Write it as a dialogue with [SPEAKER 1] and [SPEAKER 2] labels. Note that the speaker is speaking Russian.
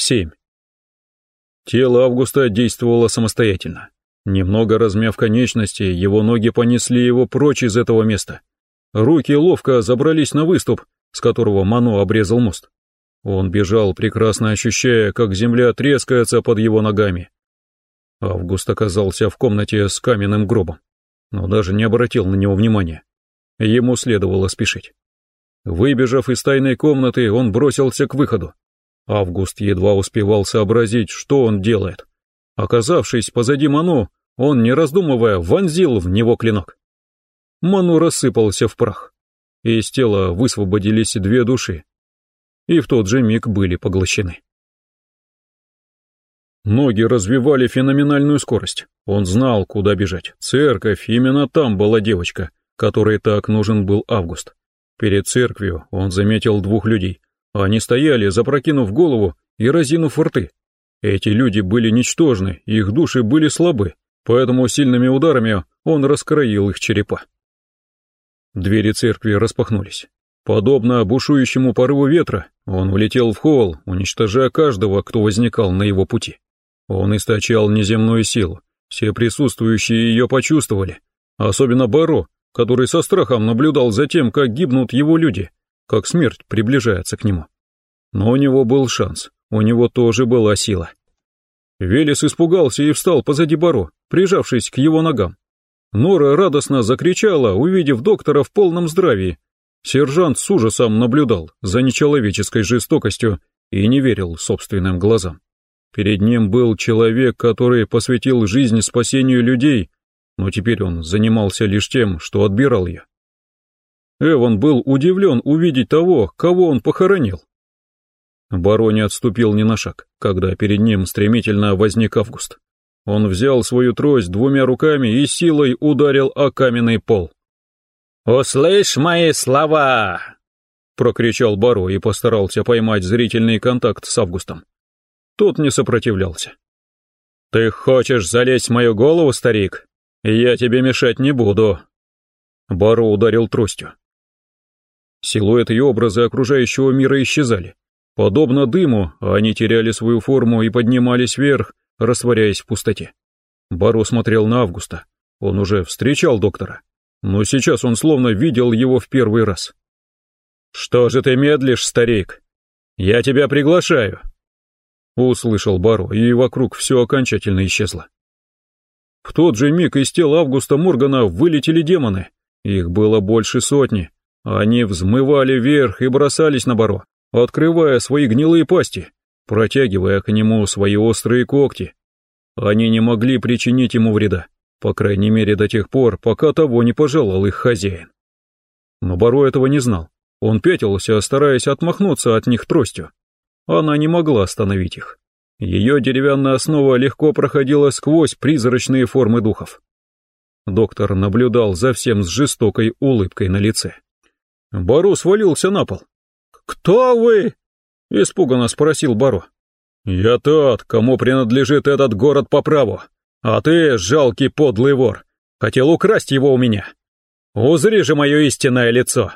[SPEAKER 1] 7. Тело Августа действовало самостоятельно. Немного размяв конечности, его ноги понесли его прочь из этого места. Руки ловко забрались на выступ, с которого Мано обрезал мост. Он бежал, прекрасно ощущая, как земля трескается под его ногами. Август оказался в комнате с каменным гробом, но даже не обратил на него внимания. Ему следовало спешить. Выбежав из тайной комнаты, он бросился к выходу. Август едва успевал сообразить, что он делает. Оказавшись позади Ману, он, не раздумывая, вонзил в него клинок. Ману рассыпался в прах. Из тела высвободились две души, и в тот же миг были поглощены. Ноги развивали феноменальную скорость. Он знал, куда бежать. Церковь, именно там была девочка, которой так нужен был Август. Перед церковью он заметил двух людей. Они стояли, запрокинув голову и разинув рты. Эти люди были ничтожны, их души были слабы, поэтому сильными ударами он раскроил их черепа. Двери церкви распахнулись. Подобно бушующему порыву ветра, он влетел в холл, уничтожая каждого, кто возникал на его пути. Он источал неземную силу, все присутствующие ее почувствовали, особенно Баро, который со страхом наблюдал за тем, как гибнут его люди, как смерть приближается к нему. Но у него был шанс, у него тоже была сила. Велес испугался и встал позади Баро, прижавшись к его ногам. Нора радостно закричала, увидев доктора в полном здравии. Сержант с ужасом наблюдал за нечеловеческой жестокостью и не верил собственным глазам. Перед ним был человек, который посвятил жизнь спасению людей, но теперь он занимался лишь тем, что отбирал ее. Эван был удивлен увидеть того, кого он похоронил. Барони отступил ни на шаг, когда перед ним стремительно возник Август. Он взял свою трость двумя руками и силой ударил о каменный пол. «Услышь мои слова!» — прокричал Баро и постарался поймать зрительный контакт с Августом. Тот не сопротивлялся. «Ты хочешь залезть в мою голову, старик? Я тебе мешать не буду». Баро ударил тростью. Силуэты и образы окружающего мира исчезали. Подобно дыму, они теряли свою форму и поднимались вверх, растворяясь в пустоте. Баро смотрел на Августа. Он уже встречал доктора, но сейчас он словно видел его в первый раз. «Что же ты медлишь, старик? Я тебя приглашаю!» Услышал Баро, и вокруг все окончательно исчезло. В тот же миг из тела Августа Моргана вылетели демоны. Их было больше сотни. Они взмывали вверх и бросались на Баро, открывая свои гнилые пасти, протягивая к нему свои острые когти. Они не могли причинить ему вреда, по крайней мере до тех пор, пока того не пожелал их хозяин. Но Баро этого не знал. Он пятился, стараясь отмахнуться от них тростью. Она не могла остановить их. Ее деревянная основа легко проходила сквозь призрачные формы духов. Доктор наблюдал за всем с жестокой улыбкой на лице. Баро свалился на пол. «Кто вы?» — испуганно спросил Баро. «Я тот, кому принадлежит этот город по праву, а ты, жалкий подлый вор, хотел украсть его у меня. Узри же мое истинное лицо!»